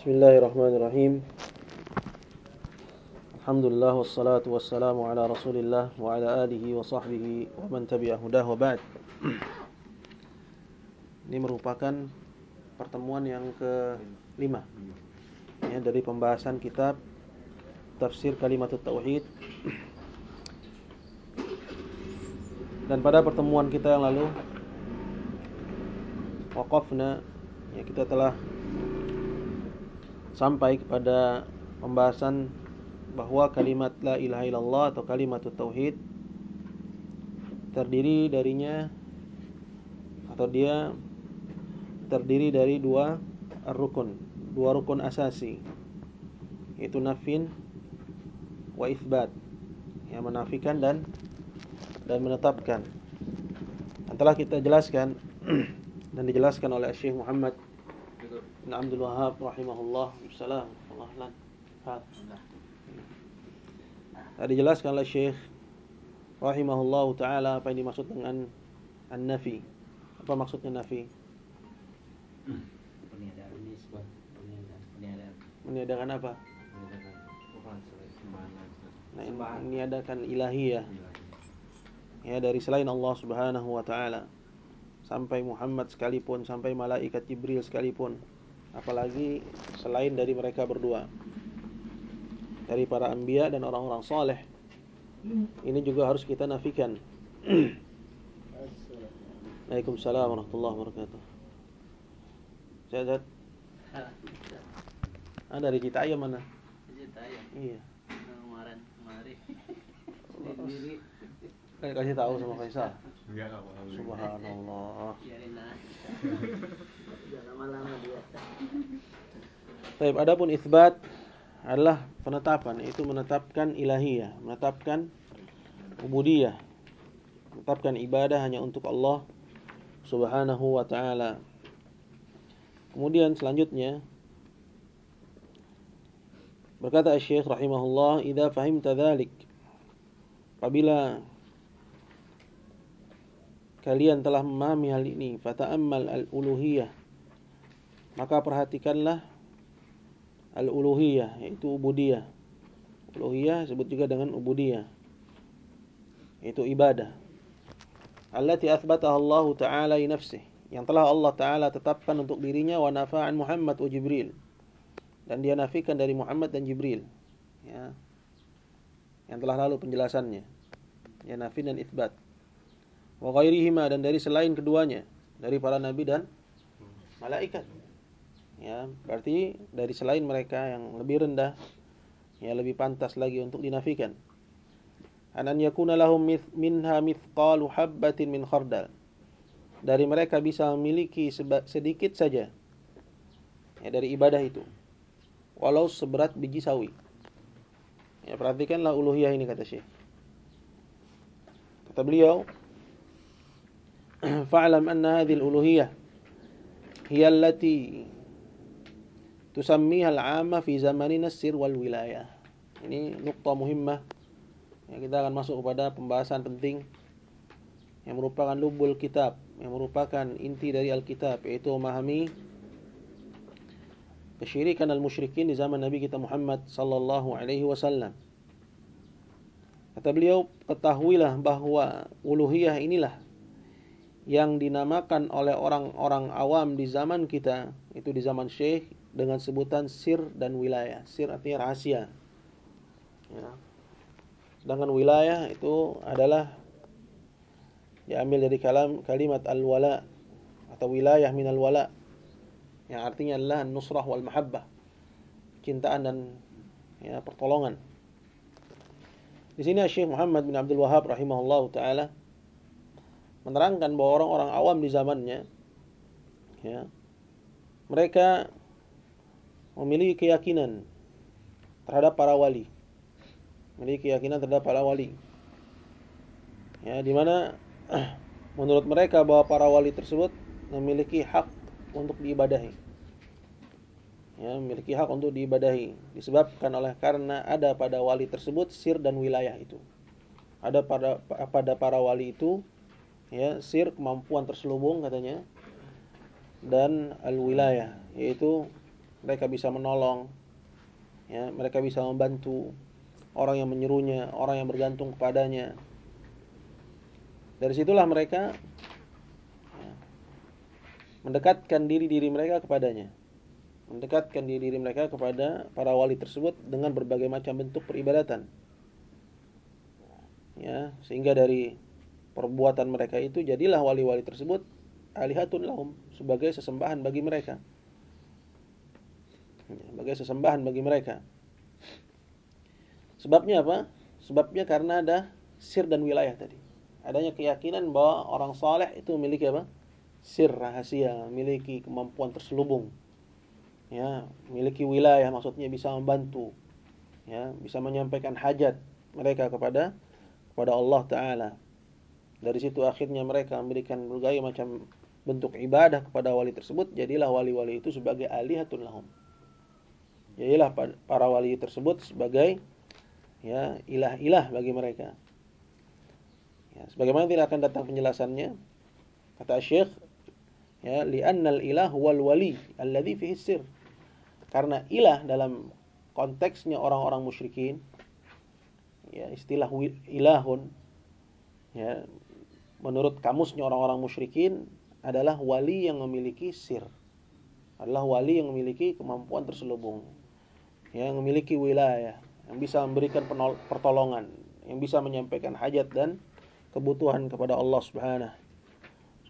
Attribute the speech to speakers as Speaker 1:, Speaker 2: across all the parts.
Speaker 1: Bismillahirrahmanirrahim. Alhamdulillah wassalatu wassalamu ala Rasulillah wa ala alihi wa sahbihi wa man tabi'ahu wa ba'd. Ini merupakan pertemuan yang kelima ya, dari pembahasan kitab tafsir kalimat tauhid dan pada pertemuan kita yang lalu waqafna ya kita telah sampai kepada pembahasan bahwa kalimat la ilaha illallah atau kalimat tauhid terdiri darinya atau dia terdiri dari dua rukun, dua rukun asasi yaitu nafin wa isbat yang menafikan dan dan menetapkan. Dan telah kita jelaskan dan dijelaskan oleh Syekh Muhammad bin Abdul Wahab rahimahullah salam Allah Tadi dijelaskan oleh Syekh rahimahullah taala apa yang dimaksud dengan an-nafi. Apa maksudnya nafi?
Speaker 2: Peniadaan nisbah, peniadaan, peniadaan.
Speaker 1: Meniadakan apa?
Speaker 2: Peniadaan bukan sembahan.
Speaker 1: Nah, meniadakan ilahiyah ya dari selain Allah Subhanahu wa taala. Sampai Muhammad sekalipun, sampai malaikat Jibril sekalipun. Apalagi selain dari mereka berdua. Dari para anbiya dan orang-orang soleh. Ini juga harus kita nafikan. Waalaikumsalam warahmatullahi wabarakatuh. Sehat, Ah, dari kita ayam mana?
Speaker 3: Cerita ya
Speaker 1: Iya.
Speaker 3: kemarin kemarin sendiri
Speaker 1: Kayak kasih tahu sama Faisal.
Speaker 4: Enggak, enggak apa
Speaker 1: Subhanallah. Baik, adapun isbat adalah penetapan, itu menetapkan ilahiyah, menetapkan ubudiyah, menetapkan ibadah hanya untuk Allah Subhanahu wa taala. Kemudian selanjutnya berkata Syekh rahimahullah, "Idza fahimta dzalik" Apabila kalian telah memahami hal ini, fata'ammal al-uluhiyah. Maka perhatikanlah al-uluhiyah yaitu ubudiyah. Uluhiyah disebut juga dengan ubudiyah. Itu ibadah. Allati athbataha Allah Ta'ala li nafsih. Yang telah Allah Ta'ala tetapkan untuk dirinya wa nafa'an Muhammad wa Jibril. Dan dia nafikan dari Muhammad dan Jibril. Ya. Yang telah lalu penjelasannya. Ya nafi dan itsbat. Wa dan dari selain keduanya. Dari para nabi dan malaikat. Ya, berarti dari selain mereka yang lebih rendah ya lebih pantas lagi untuk dinafikan. Anan yakuna lahum minha mithqalu habbatin min khardal. Dari mereka bisa memiliki sedikit saja ya dari ibadah itu. Walau seberat biji sawi. Ya, perhatikanlah uluhiyah ini kata Syekh. Kata beliau, "Fa'lam anna hadhihi al-uluhiyah hiya allati tusammiha al-'amma fi zamanina sir wal wilayah." Ini nukta muhimmah. Ya, kita akan masuk kepada pembahasan penting yang merupakan lubul kitab, yang merupakan inti dari Alkitab yaitu memahami kesyirikan al-musyrikin di zaman Nabi kita Muhammad sallallahu alaihi wasallam. Kata beliau, ketahuilah bahwa uluhiyah inilah yang dinamakan oleh orang-orang awam di zaman kita, itu di zaman Syekh dengan sebutan sir dan wilayah. Sir artinya rahasia. Ya. Sedangkan wilayah itu adalah diambil dari kalam kalimat al-wala atau wilayah minal wala yang artinya adalah nusrah wal mahabbah. Cintaan dan ya, pertolongan. Di sini Syekh Muhammad bin Abdul Wahab rahimahullah taala menerangkan bahwa orang-orang awam di zamannya ya mereka memiliki keyakinan terhadap para wali. Memiliki keyakinan terhadap para wali. Ya, di mana menurut mereka bahwa para wali tersebut memiliki hak untuk diibadahi. Ya, memiliki hak untuk diibadahi disebabkan oleh karena ada pada wali tersebut sir dan wilayah itu. Ada pada pada para wali itu ya sir kemampuan terselubung katanya dan al wilayah yaitu mereka bisa menolong, ya, mereka bisa membantu orang yang menyerunya, orang yang bergantung kepadanya. Dari situlah mereka ya, mendekatkan diri-diri mereka kepadanya. Mendekatkan diri-diri mereka kepada para wali tersebut dengan berbagai macam bentuk peribadatan. Ya, sehingga dari perbuatan mereka itu jadilah wali-wali tersebut alihatun lahum sebagai sesembahan bagi mereka. Ya, sebagai sesembahan bagi mereka. Sebabnya apa? Sebabnya karena ada sir dan wilayah tadi. Adanya keyakinan bahwa orang saleh itu memiliki apa? Sir rahasia, memiliki kemampuan terselubung. Ya, memiliki wilayah maksudnya bisa membantu. Ya, bisa menyampaikan hajat mereka kepada kepada Allah taala. Dari situ akhirnya mereka memberikan berbagai macam bentuk ibadah kepada wali tersebut, jadilah wali-wali itu sebagai alihatun lahum. Jadilah para wali tersebut sebagai ya ilah-ilah bagi mereka. Ya, sebagaimana tidak akan datang penjelasannya, kata Syekh, ya li'annal ilah wal wali alladhi fihi sir. Karena ilah dalam konteksnya orang-orang musyrikin, ya istilah ilahun, ya menurut kamusnya orang-orang musyrikin adalah wali yang memiliki sir. Adalah wali yang memiliki kemampuan terselubung. Yang memiliki wilayah, yang bisa memberikan pertolongan, yang bisa menyampaikan hajat dan kebutuhan kepada Allah Subhanahu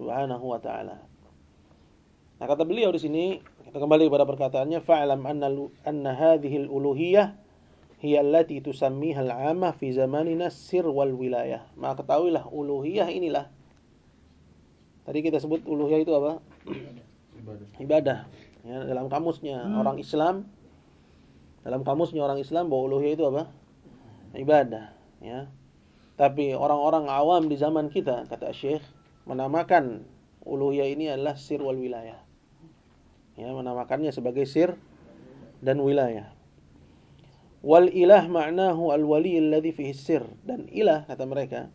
Speaker 1: Subhanahu wa taala. Nah, kata beliau di sini, kita kembali kepada perkataannya, fa'lam anna anna hadhihi al-uluhiyah hiya allati tusammiha al-'amma fi zamanina sir wal wilayah. Maka ketahuilah uluhiyah inilah. Tadi kita sebut uluhiyah itu apa?
Speaker 2: Ibadah.
Speaker 1: Ibadah. Ya, dalam kamusnya hmm. orang Islam dalam kamusnya orang Islam bahwa uluhiyah itu apa? Ibadah, ya. Tapi orang-orang awam di zaman kita, kata Syekh, menamakan uluhiyah ini adalah sir wal wilayah. Ya, menamakannya sebagai sir dan wilayah. Wal ilah ma'nahu al wali alladhi fihi sir. Dan ilah kata mereka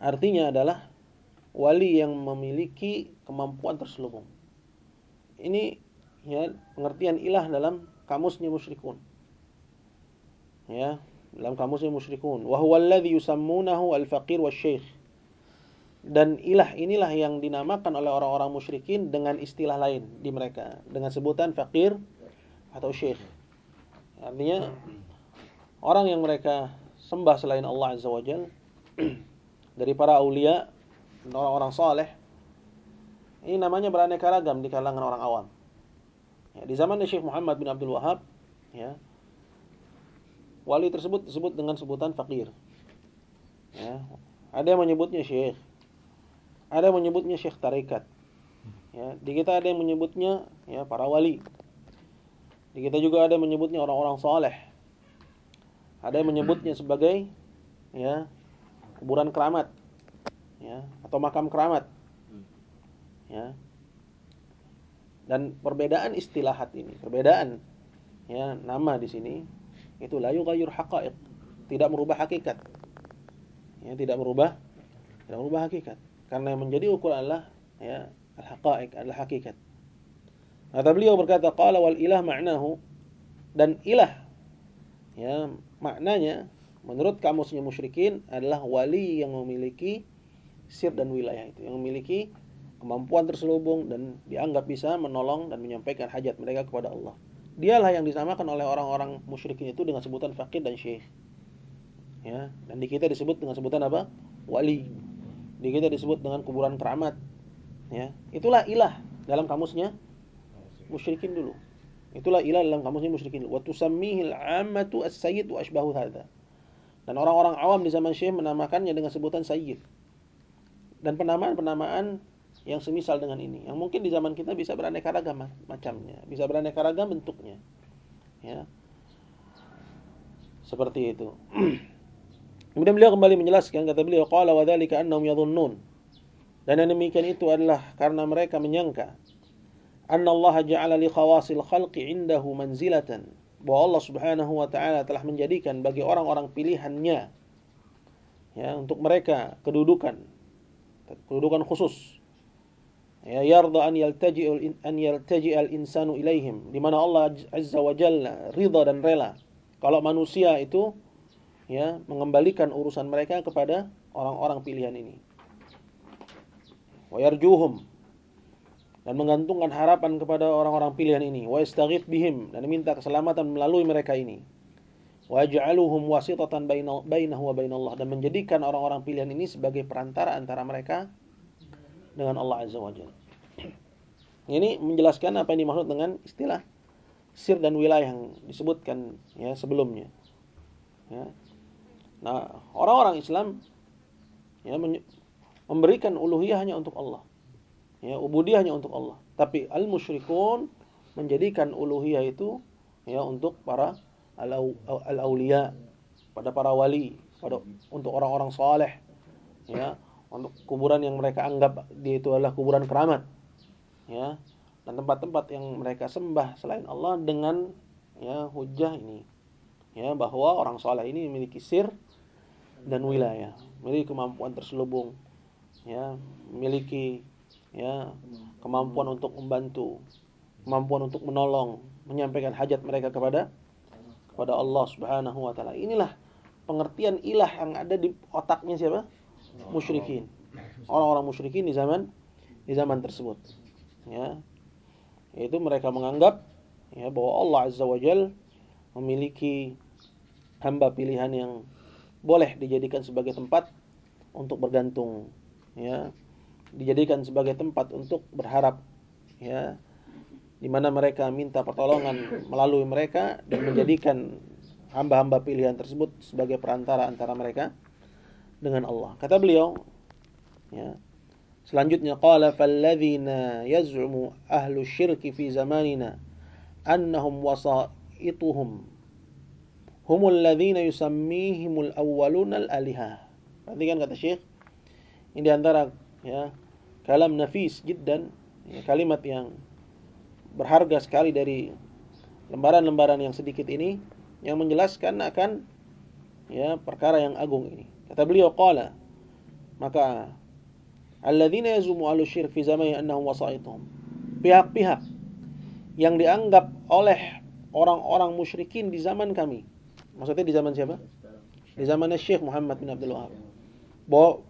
Speaker 1: artinya adalah wali yang memiliki kemampuan terselubung. Ini ya pengertian ilah dalam kamusnya musyrikun. Ya, dalam kamusnya musyrikun. Wa huwa alladhi yusammunahu al-faqir wasyekh. Dan ilah inilah yang dinamakan oleh orang-orang musyrikin dengan istilah lain di mereka, dengan sebutan fakir atau syekh. Artinya orang yang mereka sembah selain Allah Azza wa Jal dari para aulia dan orang-orang saleh ini namanya beraneka ragam di kalangan orang awam. Ya, di zaman Syekh Muhammad bin Abdul Wahab, ya, wali tersebut disebut dengan sebutan fakir. Ya, ada yang menyebutnya syekh, ada yang menyebutnya syekh tarikat. Ya, di kita ada yang menyebutnya ya para wali. Di kita juga ada yang menyebutnya orang-orang soleh. Ada yang menyebutnya sebagai ya kuburan keramat, ya atau makam keramat, ya. Dan perbedaan istilahat ini, perbedaan ya nama di sini itu layu gayur haqaiq, tidak merubah hakikat. Ya, tidak merubah tidak merubah hakikat. Karena yang menjadi ukuran adalah ya al-haqaiq, adalah hakikat. Kata beliau berkata qala wal ilah ma'nahu dan ilah ya maknanya menurut kamusnya musyrikin adalah wali yang memiliki sir dan wilayah itu yang memiliki kemampuan terselubung dan dianggap bisa menolong dan menyampaikan hajat mereka kepada Allah. Dialah yang disamakan oleh orang-orang musyrikin itu dengan sebutan fakir dan syekh. Ya, dan di kita disebut dengan sebutan apa? Wali. Di kita disebut dengan kuburan keramat. Ya, itulah ilah dalam kamusnya musyrikin dulu. Itulah ilah dalam kamusnya musyrikin. Wa tusammihil ammatu as-sayyid wa ashbahu hadha. Dan orang-orang awam di zaman Syekh menamakannya dengan sebutan sayyid. Dan penamaan-penamaan yang semisal dengan ini. Yang mungkin di zaman kita bisa beraneka ragam macamnya, bisa beraneka ragam bentuknya. Ya. Seperti itu. Kemudian beliau kembali menjelaskan kata beliau qala wa dzalika annahum yadhunnun. Dan yang demikian itu adalah karena mereka menyangka anna Allah ja'ala li khawasil khalqi indahu manzilatan. Bahwa Allah Subhanahu wa taala telah menjadikan bagi orang-orang pilihannya ya untuk mereka kedudukan kedudukan khusus. Ya yarda an yaltaji'ul an yaltaji'al insanu ilaihim di mana Allah azza wa jalla ridha dan rela. Kalau manusia itu ya mengembalikan urusan mereka kepada orang-orang pilihan ini. Wa yarjuhum dan menggantungkan harapan kepada orang-orang pilihan ini wa yastaghith bihim dan minta keselamatan melalui mereka ini wa yaj'aluhum wasitatan bainahu wa bainallah dan menjadikan orang-orang pilihan ini sebagai perantara antara mereka dengan Allah Azza wa Jalla. Ini menjelaskan apa yang dimaksud dengan istilah sir dan wilayah yang disebutkan ya sebelumnya. Ya. Nah, orang-orang Islam ya memberikan uluhiyah hanya untuk Allah. Ya, ubudiyah hanya untuk Allah. Tapi al-musyrikun menjadikan uluhiyah itu ya untuk para al-auliya, pada para wali, pada untuk orang-orang saleh. Ya, untuk kuburan yang mereka anggap dia itu adalah kuburan keramat ya dan tempat-tempat yang mereka sembah selain Allah dengan ya hujah ini ya bahwa orang soleh ini memiliki sir dan wilayah memiliki kemampuan terselubung ya memiliki ya kemampuan untuk membantu kemampuan untuk menolong menyampaikan hajat mereka kepada kepada Allah Subhanahu wa taala inilah pengertian ilah yang ada di otaknya siapa musyrikin. Orang-orang musyrikin di zaman di zaman tersebut. Ya. Yaitu mereka menganggap ya bahwa Allah Azza wa Jal memiliki hamba pilihan yang boleh dijadikan sebagai tempat untuk bergantung ya dijadikan sebagai tempat untuk berharap ya di mana mereka minta pertolongan melalui mereka dan menjadikan hamba-hamba pilihan tersebut sebagai perantara antara mereka dengan Allah. Kata beliau, ya. Selanjutnya qala falladzina yaz'umu ahlu syirki fi zamanina annahum wasaituhum humul ladzina yusammihimul awwaluna al-aliha. Perhatikan kata Syekh. Ini di antara ya kalam nafis jiddan, ya, kalimat yang berharga sekali dari lembaran-lembaran yang sedikit ini yang menjelaskan akan ya perkara yang agung ini. Kata beliau qala maka alladzina yazumu ahlu syirk fi zamani annahum wasaituhum. Pihak-pihak yang dianggap oleh orang-orang musyrikin di zaman kami. Maksudnya di zaman siapa? Di zaman Syekh Muhammad bin Abdul Wahab. Bahwa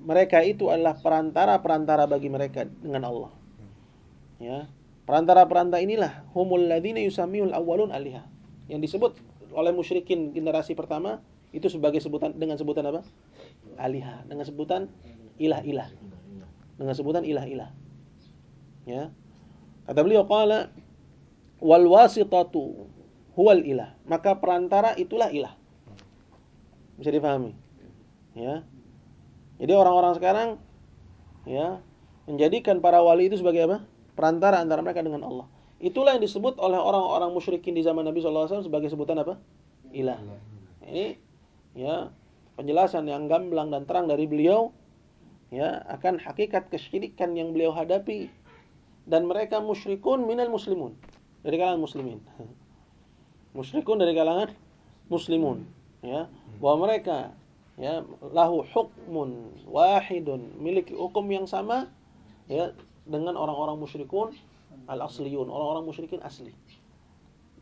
Speaker 1: mereka itu adalah perantara-perantara bagi mereka dengan Allah. Ya. Perantara-perantara inilah humul ladzina yusammiul awwalun aliha. Yang disebut oleh musyrikin generasi pertama itu sebagai sebutan dengan sebutan apa? Aliha, dengan sebutan ilah-ilah. Dengan sebutan ilah-ilah. Ya. Kata beliau qala wal wasitatu huwal ilah. Maka perantara itulah ilah. Bisa dipahami? Ya. Jadi orang-orang sekarang ya menjadikan para wali itu sebagai apa? Perantara antara mereka dengan Allah. Itulah yang disebut oleh orang-orang musyrikin di zaman Nabi SAW sebagai sebutan apa? Ilah. Ini ya penjelasan yang gamblang dan terang dari beliau ya akan hakikat kesyirikan yang beliau hadapi dan mereka musyrikun minal muslimun dari kalangan muslimin musyrikun dari kalangan muslimun ya bahwa mereka ya lahu hukmun wahidun miliki hukum yang sama ya dengan orang-orang musyrikun al asliyun orang-orang musyrikin asli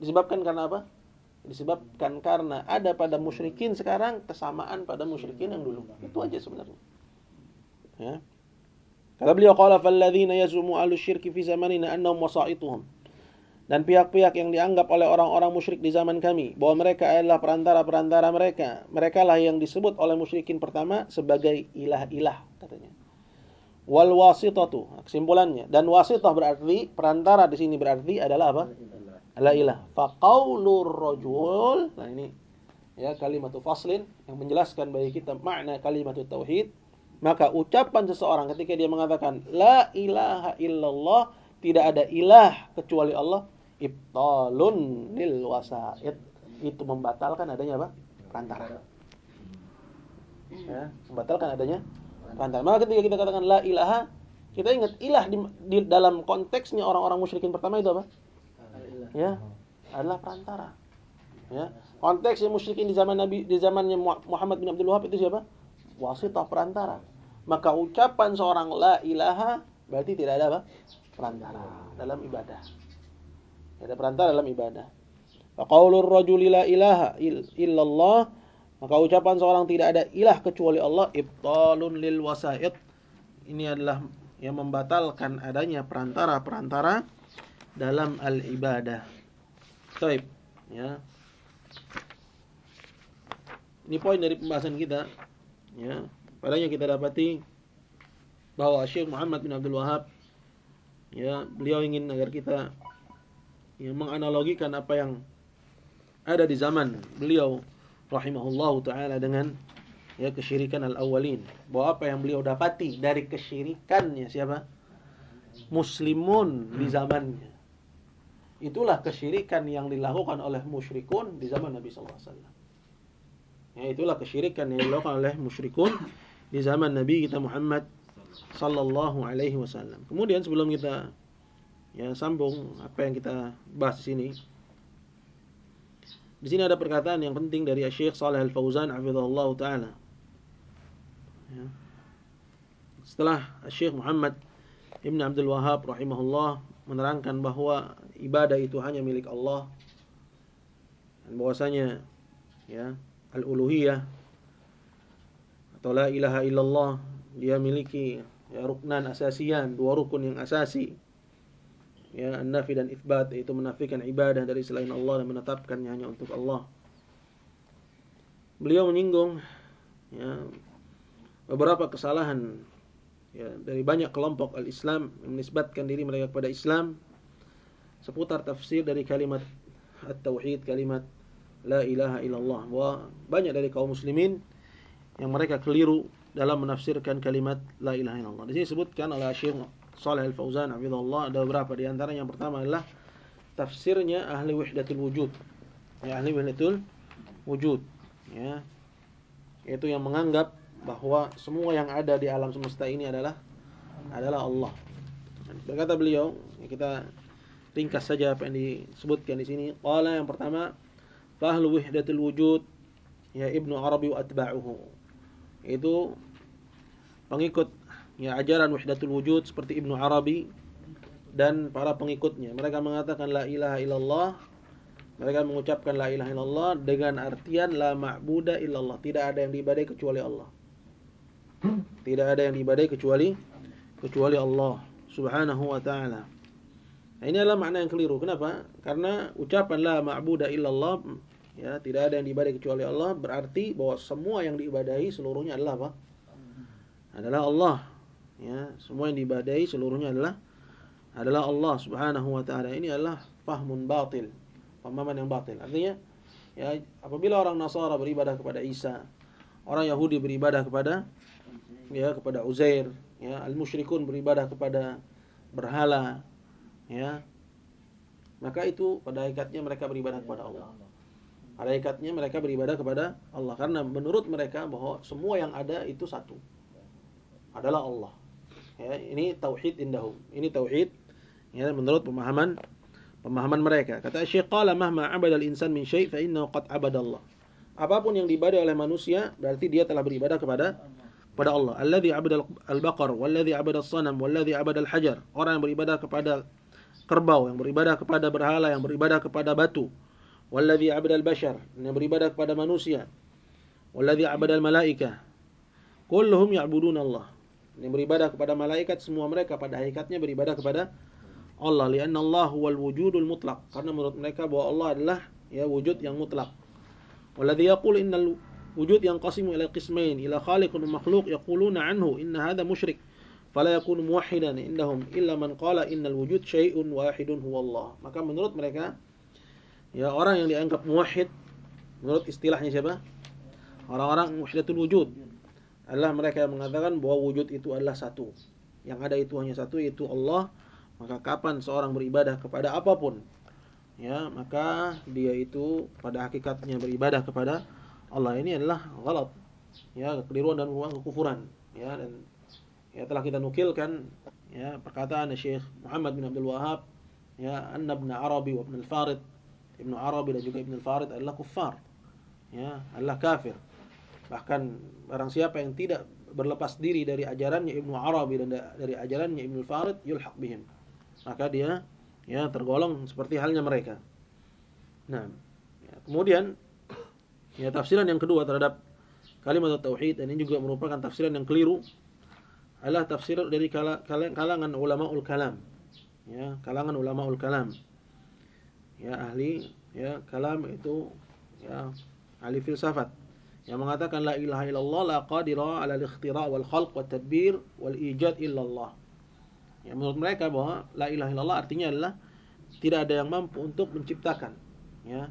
Speaker 1: disebabkan karena apa disebabkan karena ada pada musyrikin sekarang kesamaan pada musyrikin yang dulu. Itu aja sebenarnya. Ya. Kata beliau qala falladzina yazumu ahlu syirki fi zamanina annahum wasaituhum. Dan pihak-pihak yang dianggap oleh orang-orang musyrik di zaman kami bahwa mereka adalah perantara-perantara mereka. Mereka lah yang disebut oleh musyrikin pertama sebagai ilah-ilah katanya. Wal wasitatu kesimpulannya dan wasitah berarti perantara di sini berarti adalah apa? la ilah. Faqaulur rajul. Nah ini ya kalimat faslin yang menjelaskan bagi kita makna kalimat tauhid. Maka ucapan seseorang ketika dia mengatakan la ilaha illallah, tidak ada ilah kecuali Allah, ibtalun lil wasaid. Itu membatalkan adanya apa? Perantara. Ya, membatalkan adanya perantara. Maka ketika kita katakan la ilaha, kita ingat ilah di, di dalam konteksnya orang-orang musyrikin pertama itu apa? ya adalah perantara. Ya. Konteks yang musyrikin di zaman Nabi di zamannya Muhammad bin Abdul Wahab itu siapa? Wasitah perantara. Maka ucapan seorang la ilaha Berarti tidak ada apa? Perantara dalam ibadah. Ada perantara dalam ibadah. Faqaulur rajuli la ilaha illallah maka ucapan seorang tidak ada ilah kecuali Allah ibtalun lil wasaid. Ini adalah yang membatalkan adanya perantara-perantara dalam al-ibadah. Baik, ya. Ini poin dari pembahasan kita. Ya, padanya kita dapati bahwa Syekh Muhammad bin Abdul Wahab ya, beliau ingin agar kita ya, menganalogikan apa yang ada di zaman beliau rahimahullah taala dengan ya kesyirikan al-awwalin. Bahwa apa yang beliau dapati dari kesyirikannya siapa? Muslimun di zamannya. Itulah kesyirikan yang dilakukan oleh musyrikun di zaman Nabi wasallam. Ya, itulah kesyirikan yang dilakukan oleh musyrikun di zaman Nabi kita Muhammad sallallahu alaihi wasallam. Kemudian sebelum kita ya sambung apa yang kita bahas di sini. Di sini ada perkataan yang penting dari Syekh Saleh Al-Fauzan hafizahullah taala. Ya. Setelah Syekh Muhammad Ibn Abdul Wahab rahimahullah menerangkan bahwa ibadah itu hanya milik Allah dan bahwasanya ya al-uluhiyah atau la ilaha illallah dia miliki ya, ruknan asasian dua rukun yang asasi ya nafi dan itsbat itu menafikan ibadah dari selain Allah dan menetapkannya hanya untuk Allah beliau menyinggung ya beberapa kesalahan ya dari banyak kelompok al-Islam yang menisbatkan diri mereka kepada Islam seputar tafsir dari kalimat at-tauhid kalimat la ilaha illallah. Bahwa banyak dari kaum muslimin yang mereka keliru dalam menafsirkan kalimat la ilaha illallah. Di sini disebutkan oleh Syekh Shalih Al-Fauzan hafizallahu ada beberapa di antara yang pertama adalah tafsirnya ahli wahdatul wujud. Ya, ahli wahdatul wujud, ya. Yaitu yang menganggap bahwa semua yang ada di alam semesta ini adalah adalah Allah. Berkata beliau, ya kita ringkas saja apa yang disebutkan di sini. Qala yang pertama Fahlu wihdatul wujud ya Ibnu Arabi wa atba'uhu. Itu pengikut ya ajaran wahdatul wujud seperti Ibnu Arabi dan para pengikutnya. Mereka mengatakan la ilaha illallah. Mereka mengucapkan la ilaha illallah dengan artian la ma'buda illallah. Tidak ada yang diibadai kecuali Allah. Tidak ada yang diibadai kecuali kecuali Allah Subhanahu wa taala. Nah, ini adalah makna yang keliru. Kenapa? Karena ucapan la ma'buda illallah ya, tidak ada yang diibadahi kecuali Allah berarti bahwa semua yang diibadahi seluruhnya adalah apa? Adalah Allah. Ya, semua yang diibadahi seluruhnya adalah adalah Allah Subhanahu wa taala. Ini adalah fahmun batil. Pemahaman yang batil. Artinya ya apabila orang Nasara beribadah kepada Isa, orang Yahudi beribadah kepada ya kepada Uzair, ya al-musyrikun beribadah kepada berhala, ya maka itu pada hakikatnya mereka beribadah kepada Allah. Pada hakikatnya mereka beribadah kepada Allah karena menurut mereka bahwa semua yang ada itu satu adalah Allah. Ya, ini tauhid indahum. Ini tauhid ya menurut pemahaman pemahaman mereka. Kata Syekh qala mahma abada al-insan min syai' fa innahu qad abadallah. Apa pun yang diibadai oleh manusia berarti dia telah beribadah kepada kepada Allah. Alladzi abada al-baqar, walladzi abada as-sanam, walladzi al-hajar. Orang yang beribadah kepada kerbau, yang beribadah kepada berhala, yang beribadah kepada batu. Walladhi abadal bashar, yang beribadah kepada manusia. Walladhi abadal malaika. Kulluhum ya'budun Allah. Yang beribadah kepada malaikat, semua mereka pada hakikatnya beribadah kepada Allah. Lianna Allah wal wujudul mutlak. Karena menurut mereka bahwa Allah adalah ya wujud yang mutlak. Walladhi yaqul innal wujud yang qasimu ila qismain ila khaliqun makhluk yaquluna anhu inna hadha musyrik fala yakunu muwahhidan indahum illa man qala innal wujud syai'un wahidun huwa Allah. Maka menurut mereka ya orang yang dianggap muwahhid menurut istilahnya siapa? Orang-orang muwahhidatul wujud adalah mereka yang mengatakan bahwa wujud itu adalah satu. Yang ada itu hanya satu yaitu Allah. Maka kapan seorang beribadah kepada apa pun ya maka dia itu pada hakikatnya beribadah kepada Allah ini adalah galat ya kekeliruan dan merupakan kekufuran ya dan ya telah kita nukilkan ya perkataan Syekh Muhammad bin Abdul Wahab ya anna ibn Arabi wa ibn al-Farid Ibnu Arabi dan juga Ibn al-Farid adalah kufar ya adalah kafir bahkan barang siapa yang tidak berlepas diri dari ajarannya Ibnu Arabi dan da- dari ajarannya Ibnu Farid yulhaq bihim. Maka dia ya tergolong seperti halnya mereka. Nah, ya, kemudian ya tafsiran yang kedua terhadap kalimat tauhid dan ini juga merupakan tafsiran yang keliru adalah tafsir dari kala- kala- kalangan ulamaul kalam. Ya, kalangan ulamaul kalam. Ya, ahli ya kalam itu ya ahli filsafat yang mengatakan la ilaha illallah la qadira ala al-ikhtira wal khalq wat tadbir wal ijad illallah. Ya, menurut mereka bahwa la ilaha illallah artinya adalah tidak ada yang mampu untuk menciptakan, ya.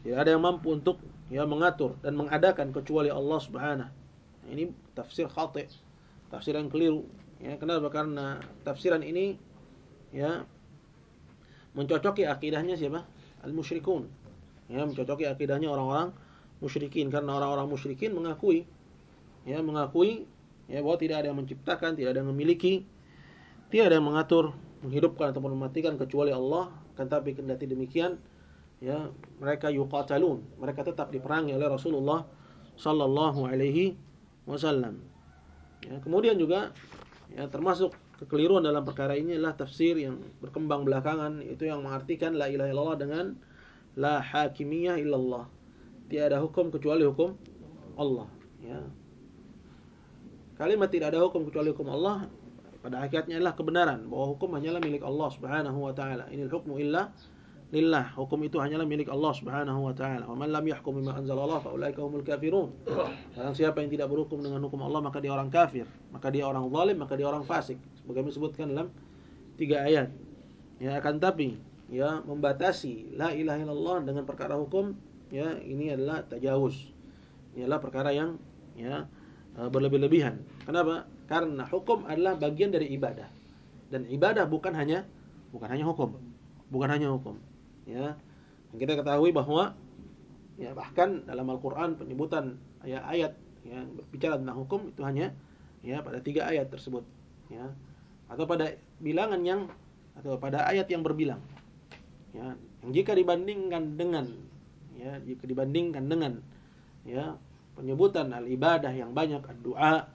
Speaker 1: Tidak ada yang mampu untuk ya mengatur dan mengadakan kecuali Allah Subhanahu. Nah, ini tafsir khati, tafsir yang keliru. Ya, kenapa? Karena tafsiran ini ya mencocoki akidahnya siapa? Al-musyrikun. Ya, mencocoki akidahnya orang-orang musyrikin karena orang-orang musyrikin mengakui ya mengakui ya bahwa tidak ada yang menciptakan, tidak ada yang memiliki, tidak ada yang mengatur, menghidupkan ataupun mematikan kecuali Allah. Kan tapi kendati demikian ya mereka yuqatalun, mereka tetap diperangi oleh Rasulullah sallallahu alaihi wasallam. Ya, kemudian juga ya termasuk kekeliruan dalam perkara ini adalah tafsir yang berkembang belakangan itu yang mengartikan la ilaha illallah dengan la hakimiyah illallah. Tiada hukum kecuali hukum Allah, ya. Kalimat tidak ada hukum kecuali hukum Allah pada hakikatnya adalah kebenaran bahwa hukum hanyalah milik Allah Subhanahu wa taala. Inil hukmu illa lillah. Hukum itu hanyalah milik Allah Subhanahu wa taala. Wa man lam yahkum bima anzalallah fa ulaika humul kafirun. Barang siapa yang tidak berhukum dengan hukum Allah maka dia orang kafir, maka dia orang zalim, maka dia orang fasik. Sebagaimana disebutkan dalam tiga ayat. Ya akan tapi ya membatasi la ilaha illallah dengan perkara hukum ya ini adalah tajawuz. Ini adalah perkara yang ya eh, berlebih-lebihan. Kenapa? Karena hukum adalah bagian dari ibadah. Dan ibadah bukan hanya bukan hanya hukum. Bukan hanya hukum. Ya. Kita ketahui bahwa ya bahkan dalam Al-Qur'an penyebutan ya, ayat yang berbicara tentang hukum itu hanya ya pada tiga ayat tersebut ya atau pada bilangan yang atau pada ayat yang berbilang ya yang jika dibandingkan dengan ya jika dibandingkan dengan ya penyebutan al ibadah yang banyak doa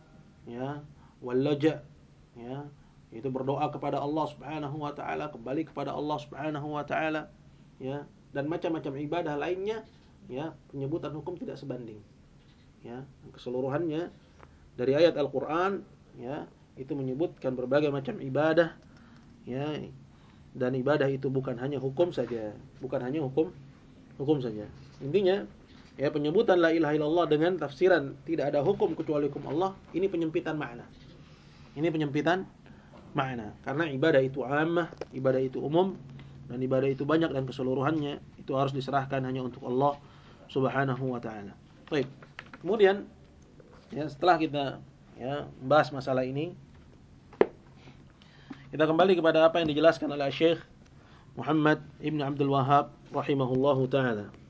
Speaker 1: ya wal ya itu berdoa kepada Allah Subhanahu wa taala kembali kepada Allah Subhanahu wa taala ya dan macam-macam ibadah lainnya ya penyebutan hukum tidak sebanding ya keseluruhannya dari ayat Al-Qur'an ya itu menyebutkan berbagai macam ibadah ya dan ibadah itu bukan hanya hukum saja bukan hanya hukum hukum saja intinya ya penyebutan la ilaha illallah dengan tafsiran tidak ada hukum kecuali hukum Allah ini penyempitan makna ini penyempitan makna karena ibadah itu ammah ibadah itu umum dan ibadah itu banyak dan keseluruhannya itu harus diserahkan hanya untuk Allah Subhanahu wa taala. Baik. Kemudian ya setelah kita ya membahas masalah ini kita kembali kepada apa yang dijelaskan oleh Syekh Muhammad Ibn Abdul Wahab rahimahullahu taala.